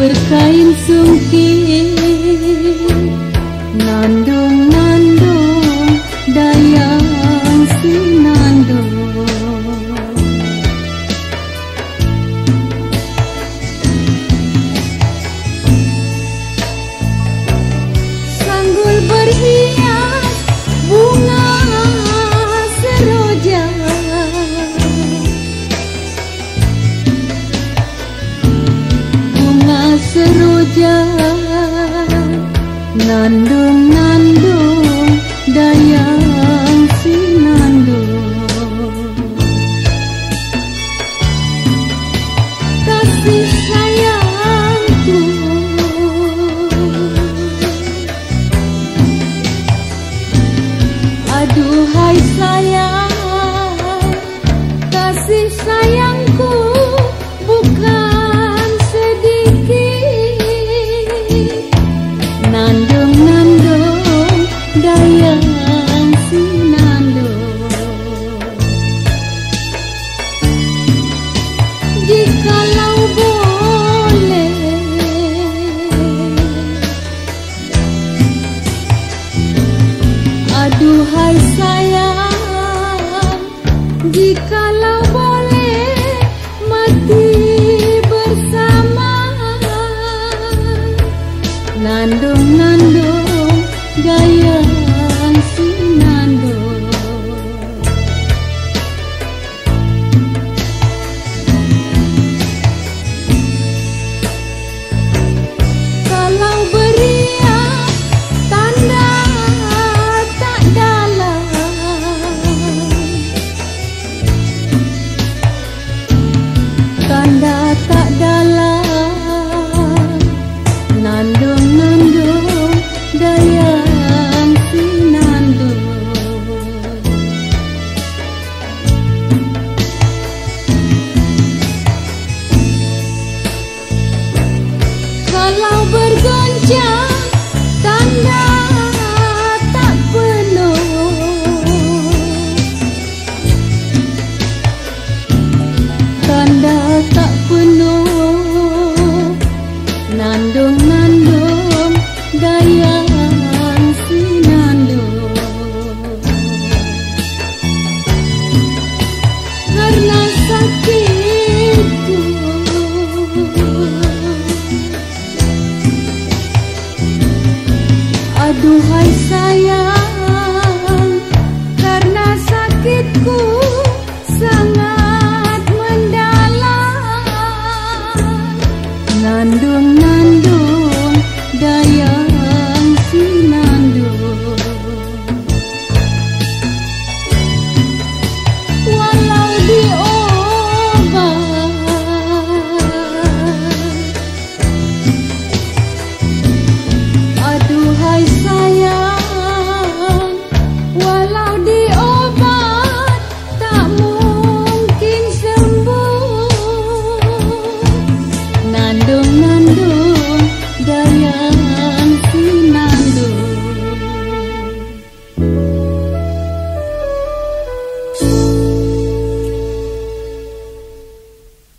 berkain sungkih nan dong seroja ngàn đường ngandung ngandung gaya Duhai sayang.